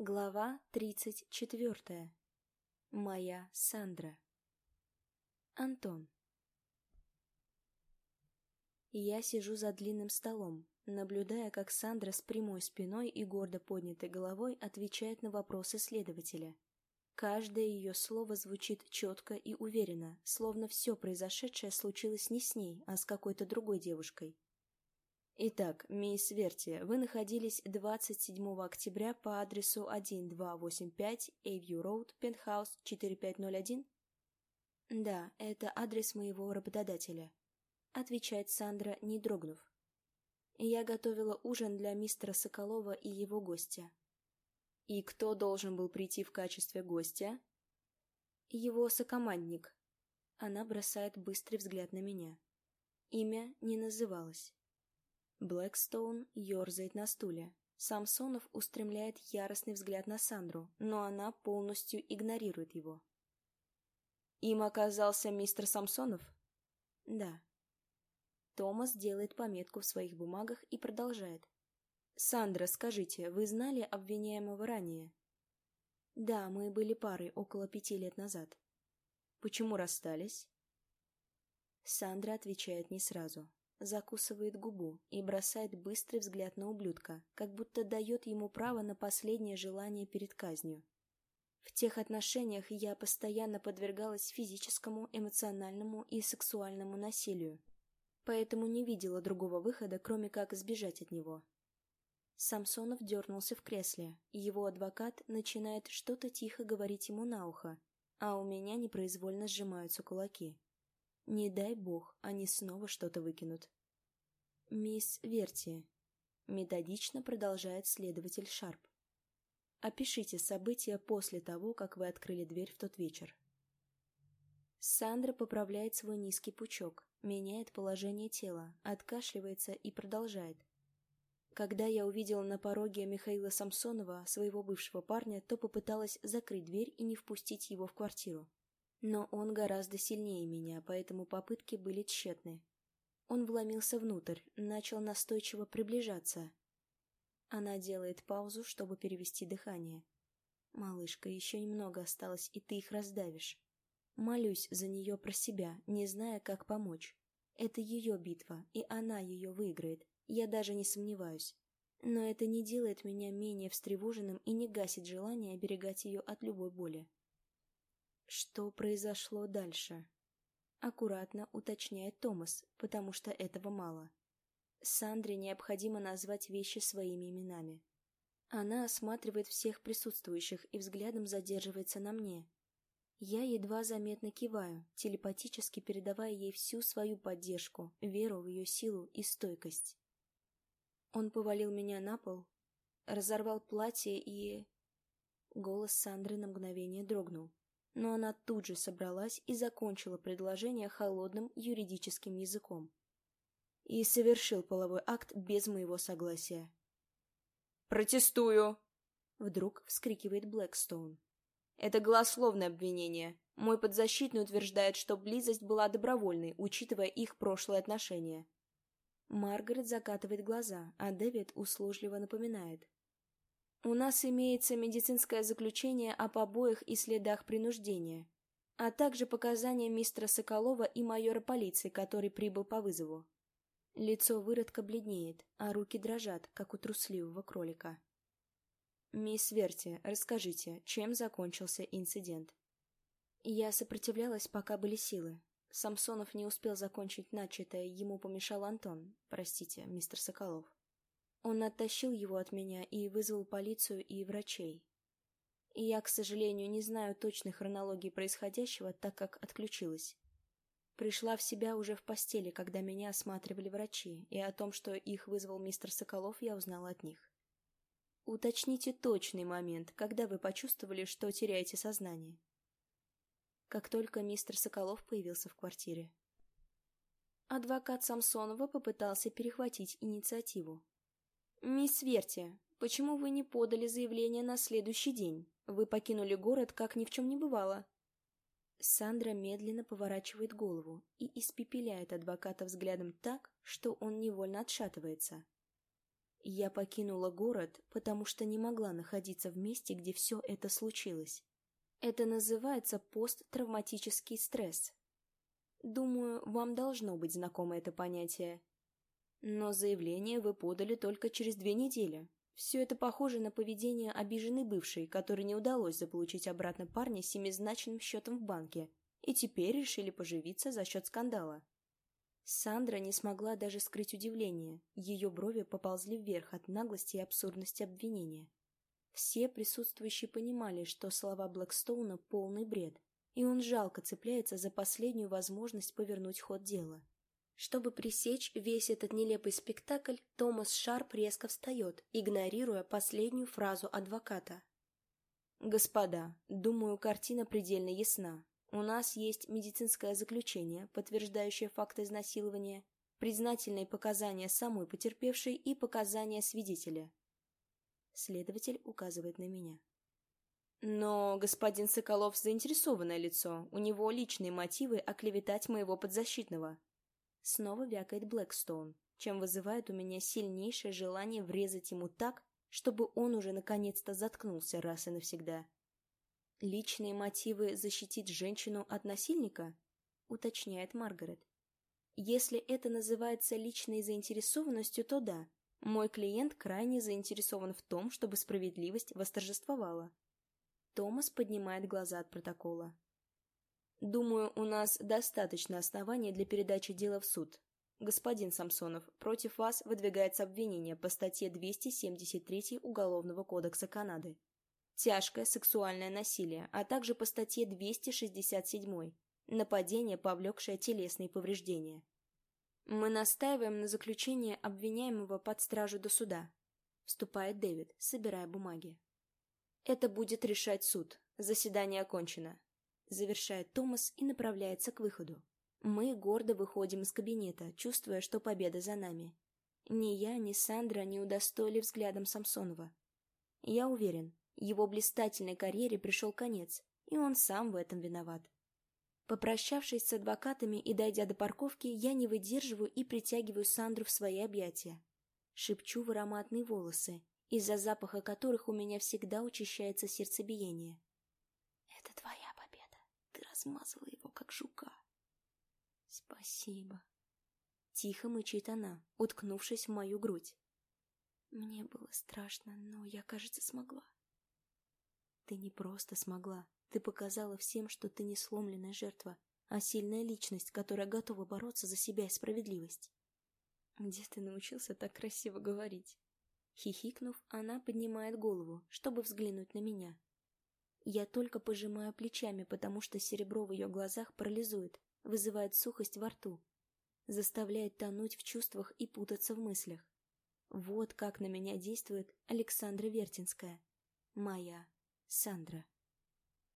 Глава тридцать четвертая. Моя Сандра. Антон. Я сижу за длинным столом, наблюдая, как Сандра с прямой спиной и гордо поднятой головой отвечает на вопросы следователя. Каждое ее слово звучит четко и уверенно, словно все произошедшее случилось не с ней, а с какой-то другой девушкой. Итак, мисс Верти, вы находились 27 октября по адресу 1285 Эйвью Роуд, Пентхаус 4501? Да, это адрес моего работодателя, отвечает Сандра, не дрогнув. Я готовила ужин для мистера Соколова и его гостя. И кто должен был прийти в качестве гостя? Его сокомандник. Она бросает быстрый взгляд на меня. Имя не называлось. Блэкстоун ерзает на стуле. Самсонов устремляет яростный взгляд на Сандру, но она полностью игнорирует его. «Им оказался мистер Самсонов?» «Да». Томас делает пометку в своих бумагах и продолжает. «Сандра, скажите, вы знали обвиняемого ранее?» «Да, мы были парой около пяти лет назад». «Почему расстались?» Сандра отвечает не сразу закусывает губу и бросает быстрый взгляд на ублюдка, как будто дает ему право на последнее желание перед казнью. В тех отношениях я постоянно подвергалась физическому, эмоциональному и сексуальному насилию, поэтому не видела другого выхода, кроме как сбежать от него. Самсонов дернулся в кресле, его адвокат начинает что-то тихо говорить ему на ухо, а у меня непроизвольно сжимаются кулаки. Не дай бог, они снова что-то выкинут. «Мисс Верти», — методично продолжает следователь Шарп. «Опишите события после того, как вы открыли дверь в тот вечер». Сандра поправляет свой низкий пучок, меняет положение тела, откашливается и продолжает. Когда я увидела на пороге Михаила Самсонова, своего бывшего парня, то попыталась закрыть дверь и не впустить его в квартиру. Но он гораздо сильнее меня, поэтому попытки были тщетны. Он вломился внутрь, начал настойчиво приближаться. Она делает паузу, чтобы перевести дыхание. «Малышка, еще немного осталось, и ты их раздавишь. Молюсь за нее про себя, не зная, как помочь. Это ее битва, и она ее выиграет, я даже не сомневаюсь. Но это не делает меня менее встревоженным и не гасит желание оберегать ее от любой боли. Что произошло дальше? Аккуратно уточняет Томас, потому что этого мало. Сандре необходимо назвать вещи своими именами. Она осматривает всех присутствующих и взглядом задерживается на мне. Я едва заметно киваю, телепатически передавая ей всю свою поддержку, веру в ее силу и стойкость. Он повалил меня на пол, разорвал платье и... Голос Сандры на мгновение дрогнул но она тут же собралась и закончила предложение холодным юридическим языком. И совершил половой акт без моего согласия. «Протестую!» — вдруг вскрикивает Блэкстоун. «Это голословное обвинение. Мой подзащитный утверждает, что близость была добровольной, учитывая их прошлые отношения». Маргарет закатывает глаза, а Дэвид услужливо напоминает. У нас имеется медицинское заключение о побоях и следах принуждения, а также показания мистера Соколова и майора полиции, который прибыл по вызову. Лицо выродка бледнеет, а руки дрожат, как у трусливого кролика. «Мисс Верти, расскажите, чем закончился инцидент?» Я сопротивлялась, пока были силы. Самсонов не успел закончить начатое, ему помешал Антон. Простите, мистер Соколов. Он оттащил его от меня и вызвал полицию и врачей. И я, к сожалению, не знаю точной хронологии происходящего, так как отключилась. Пришла в себя уже в постели, когда меня осматривали врачи, и о том, что их вызвал мистер Соколов, я узнала от них. Уточните точный момент, когда вы почувствовали, что теряете сознание. Как только мистер Соколов появился в квартире. Адвокат Самсонова попытался перехватить инициативу, «Мисс Верти, почему вы не подали заявление на следующий день? Вы покинули город, как ни в чем не бывало». Сандра медленно поворачивает голову и испепеляет адвоката взглядом так, что он невольно отшатывается. Я покинула город, потому что не могла находиться в месте, где все это случилось. Это называется посттравматический стресс. Думаю, вам должно быть знакомо это понятие. Но заявление вы подали только через две недели. Все это похоже на поведение обиженной бывшей, которой не удалось заполучить обратно парня с семизначным счетом в банке, и теперь решили поживиться за счет скандала. Сандра не смогла даже скрыть удивление, ее брови поползли вверх от наглости и абсурдности обвинения. Все присутствующие понимали, что слова Блэкстоуна — полный бред, и он жалко цепляется за последнюю возможность повернуть ход дела. Чтобы пресечь весь этот нелепый спектакль, Томас Шарп резко встает, игнорируя последнюю фразу адвоката. «Господа, думаю, картина предельно ясна. У нас есть медицинское заключение, подтверждающее факт изнасилования, признательные показания самой потерпевшей и показания свидетеля. Следователь указывает на меня. Но господин Соколов заинтересованное лицо, у него личные мотивы оклеветать моего подзащитного. Снова вякает Блэкстоун, чем вызывает у меня сильнейшее желание врезать ему так, чтобы он уже наконец-то заткнулся раз и навсегда. «Личные мотивы защитить женщину от насильника?» — уточняет Маргарет. «Если это называется личной заинтересованностью, то да. Мой клиент крайне заинтересован в том, чтобы справедливость восторжествовала». Томас поднимает глаза от протокола. «Думаю, у нас достаточно оснований для передачи дела в суд. Господин Самсонов, против вас выдвигается обвинение по статье 273 Уголовного кодекса Канады тяжкое сексуальное насилие, а также по статье 267 нападение, повлекшее телесные повреждения. Мы настаиваем на заключении обвиняемого под стражу до суда. Вступает Дэвид, собирая бумаги. Это будет решать суд. Заседание окончено. Завершает Томас и направляется к выходу. Мы гордо выходим из кабинета, чувствуя, что победа за нами. Ни я, ни Сандра не удостоили взглядом Самсонова. Я уверен, его блистательной карьере пришел конец, и он сам в этом виноват. Попрощавшись с адвокатами и дойдя до парковки, я не выдерживаю и притягиваю Сандру в свои объятия. Шепчу в ароматные волосы, из-за запаха которых у меня всегда учащается сердцебиение. «Это твоя победа. Ты размазала его, как жука». «Спасибо». Тихо мычит она, уткнувшись в мою грудь. Мне было страшно, но я, кажется, смогла. Ты не просто смогла. Ты показала всем, что ты не сломленная жертва, а сильная личность, которая готова бороться за себя и справедливость. Где ты научился так красиво говорить? Хихикнув, она поднимает голову, чтобы взглянуть на меня. Я только пожимаю плечами, потому что серебро в ее глазах парализует, вызывает сухость во рту, заставляет тонуть в чувствах и путаться в мыслях. Вот как на меня действует Александра Вертинская. Моя Сандра.